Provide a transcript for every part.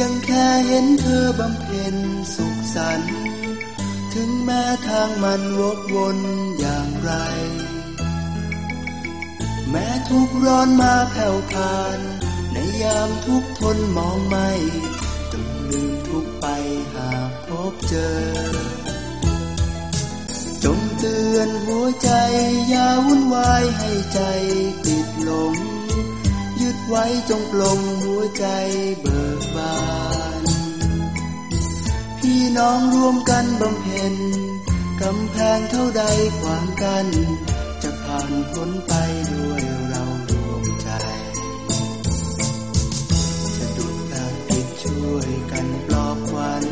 ยงแค่เห็นเธอบำเพ็ญสุขสันต์ถึงแม้ทางมันวกวนอย่างไร แม้ทุกร้อนมาแผ่วผ่าน ในยามทุกทนมองไม่จงลืมทุกไปหากพบเจอ จงเตือนหัวใจอย่าวุ่นวายให้ใจติ จงปลงหัวใจเบิกบาน พี่น้องร่วมกันบำเพ็ญกำแพงเท่าใดขวางกัน จะผ่านพ้นไปด้วยเรารวมใจ จะดุจพระติดช่วยกันปลอบขวัญ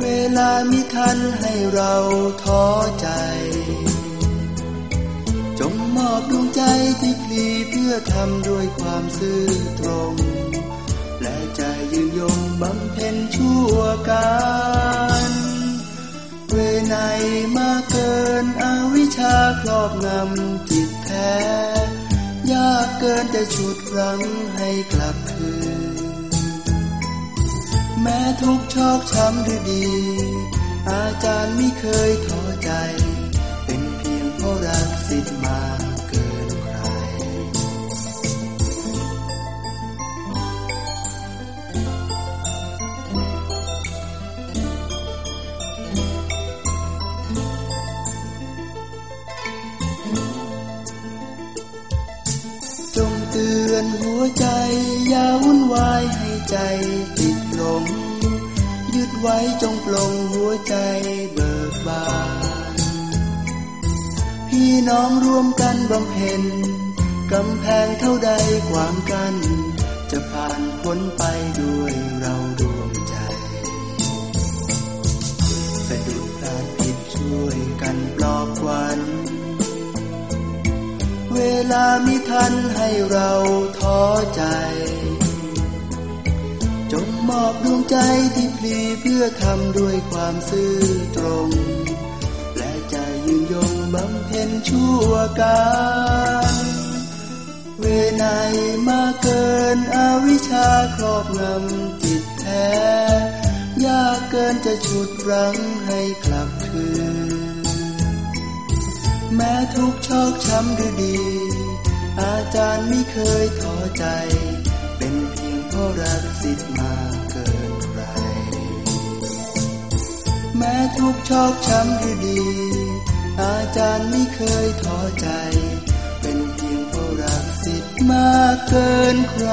เวลามิทันให้เราท้อใจ จงมอบดวงใจที่พลีเพื่อทำด้วยความซื่อตรง และจะยืนยงบำเพ็ญชั่วการเวไนมาเกินอวิชชาครอบงำจิตแท้ ยากเกินจะฉุดรั้งให้กลับคืน แม้ทุกชอกช้ำหรือดี อาจารย์ไม่เคยท้อใจ ใจติดหลงยึดไว้จงปลงหัวใจเบิกบาน พี่น้องร่วมกันบำเพ็ญกำแพงเท่าใดขวางกัน จะผ่านพ้นไปด้วยเรารวมใจสะดุดพระผิดช่วยกันปลอบขวัญเวลามิทันให้เราท้อใจ จงมอบดวงใจที่พลีเพื่อทำด้วยความซื่อตรง และจะยืนยงบำเพ็ญชั่วการเวไนมาเกินอวิชชาครอบงำจิตแท้ ยากเกินจะฉุดรั้งให้กลับคืน แม้ทุกชอกช้ำหรือดี อาจารย์ไม่เคยท้อใจ ราะรักสิทธิ์มาเกินใคร แม้ทุกชอกช้ำหรือดี อาจารย์ไม่เคยท้อใจ เป็นเพียงเพราะรักสิทธิ์มาเกินใคร